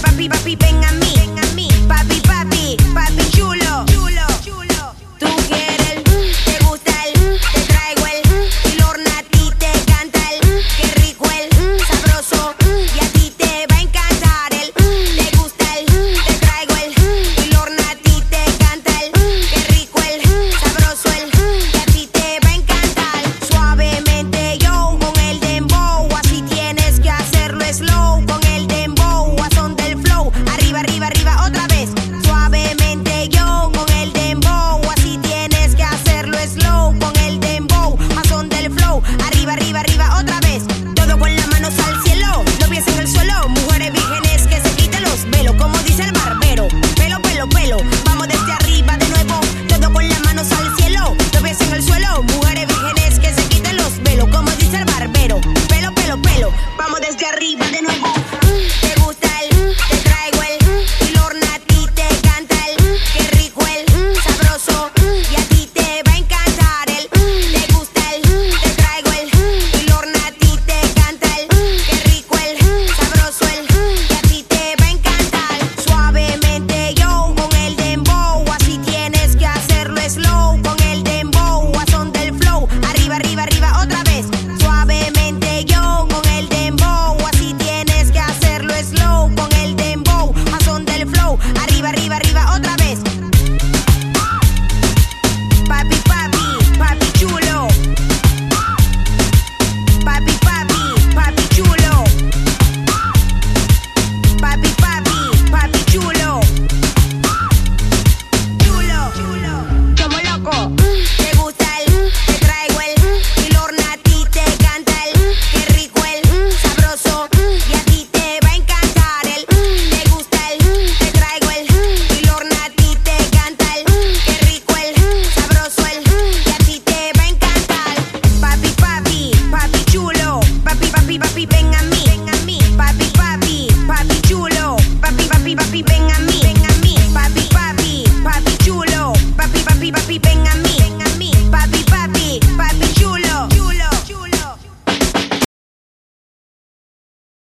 papi, papi, ven a mí. arriba, arriba, arriba.